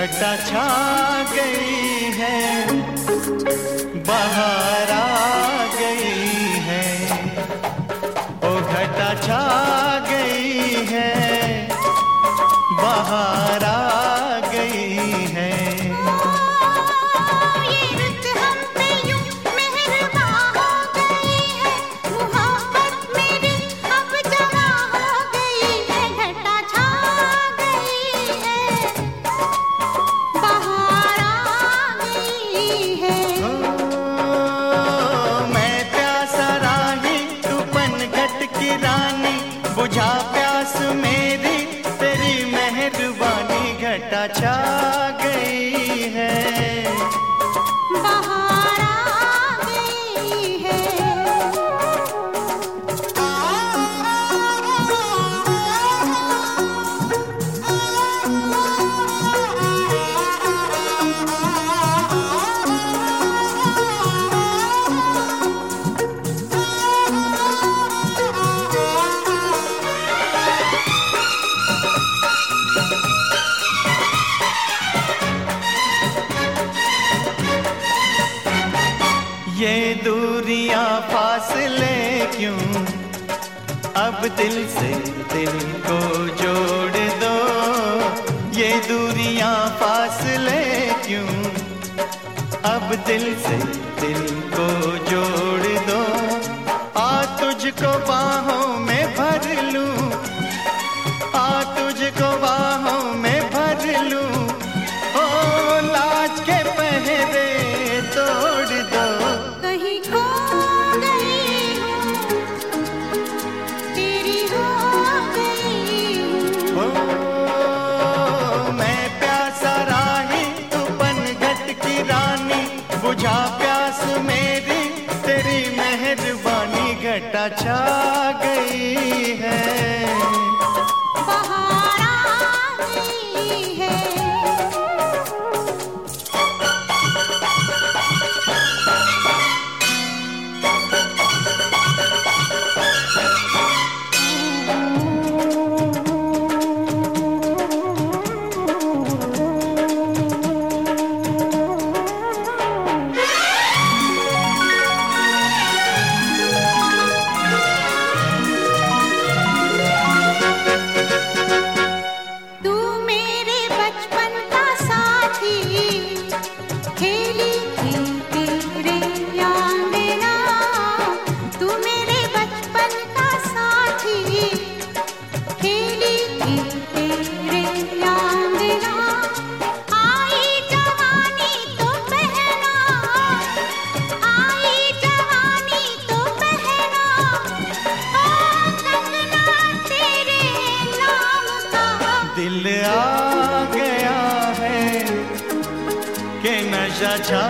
घटा छा गई है। बहारा पास मेरी तेरी मेहरबानी घटा छा गई है। क्यों? अब दिल से दिल को जोड़ दो। ये दूरियाँ फासले क्यों? अब दिल से दिल को जोड़ दो। आ तुझको बाहों घटा दिल आ गया है कि नशा छा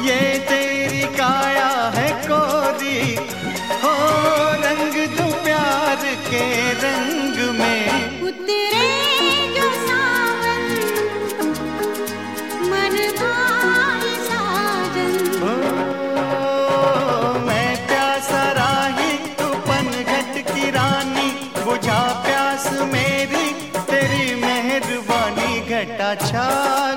ये तेरी काया है कोरी। हो रंग दो प्यार के रंग में। उतरे जो सावन मन साजन। ओ, मैं प्यासा राही तू पनघट की रानी। बुझा प्यास मेरी तेरी मेहरबानी घटा छा